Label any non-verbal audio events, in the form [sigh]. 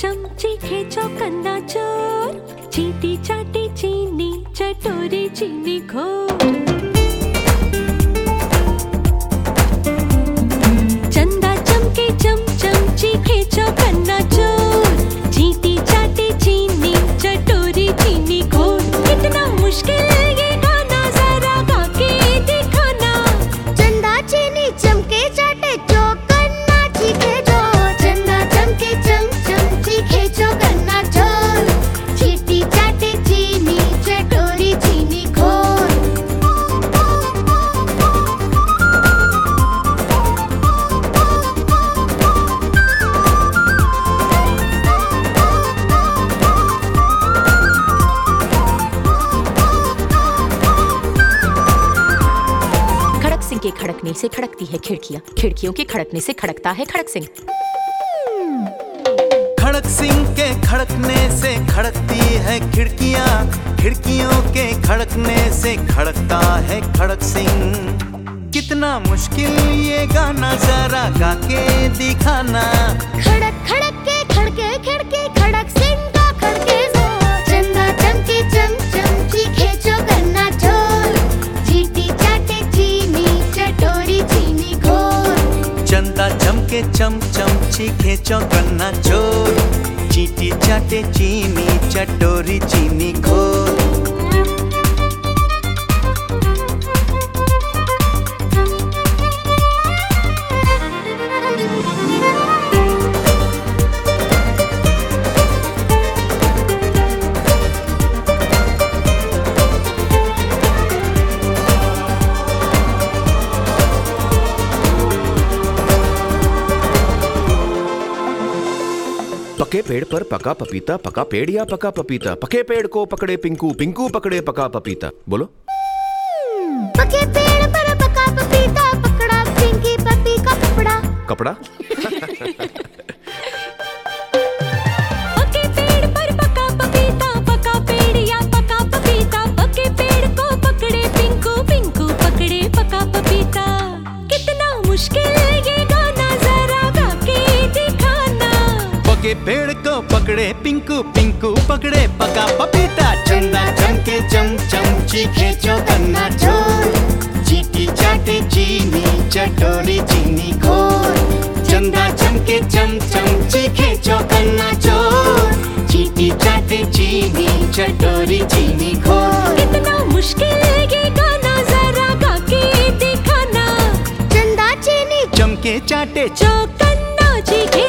चमची खेचो कंदा चोर चीटी चाटी चीनी चटोरी चीनी घोर। के खड़कने से खड़कती है खिड़कियाँ। खिड़कियों के खड़कने से खड़कता है खड़क सिंह। खड़क सिंह के खड़कने से खड़कती है खिड़कियाँ। खिड़कियों के खड़कने से खड़कता है खड़क सिंह। कितना मुश्किल ये गाना, जरा गा के दिखाना। चमके चम चम चीखे चौकन्ना चोर। चीटी चाटे चीनी चटोरी चीनी खोर। पके पेड़ पर पका पपीता पका पेड़ या पका पपीता? पके पेड़ को पकड़े पिंकू पिंकू पकड़े पका पपीता। बोलो। पके पेड़ पर पका पपीता पकड़ा पिंकी पपी का कपड़ा। कपड़ा? [laughs] पके पेड़ को पकड़े पिंकू पिंकू पकड़े पका पपीता चंदा चमके चम चम चीखे चौकन्ना चोर चीटी चाटे चीनी चटोरी चीनी खोर चंदा चमके चम चम चीखे चौकन्ना चोर चीटी चाटे चीनी चटोरी चीनी खोर कितना मुश्किल ये गाना जरा गा के दिखाना। चंदा चीनी। चमके चाटे चौकन्ना चीखे